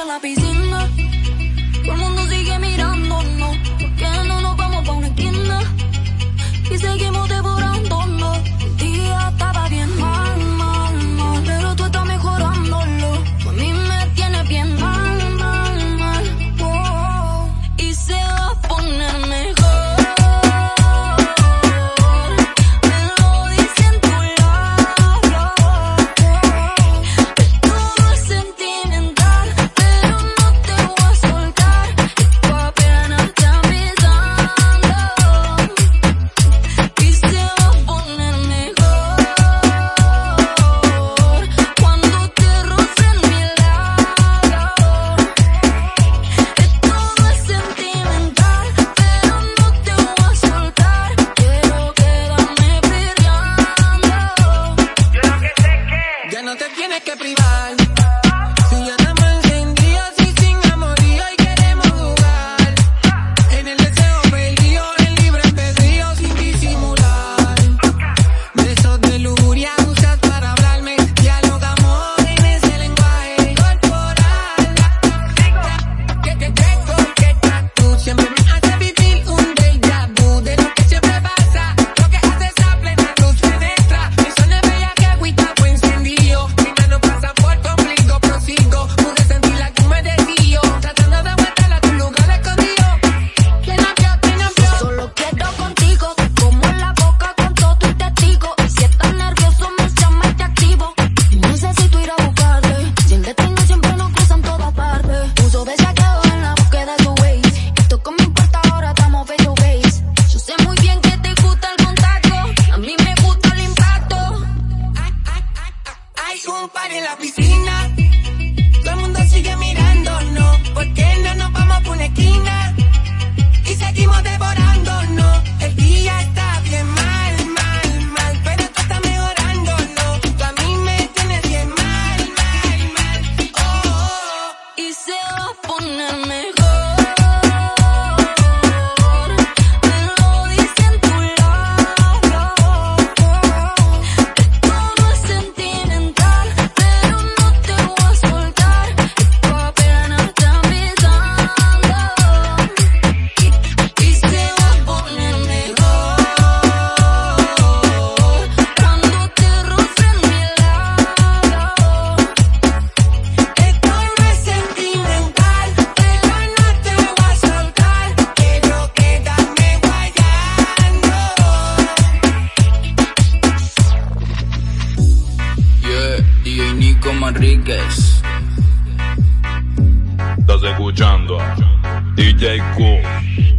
a la piscina. Bye. en la piscina. Todo el mundo sigue mirándonos. ¿Por qué no nos vamos por una esquina? Kiko Manríquez. Estás escuchando DJ Q.